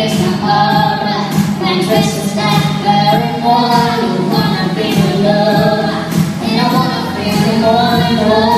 it's You.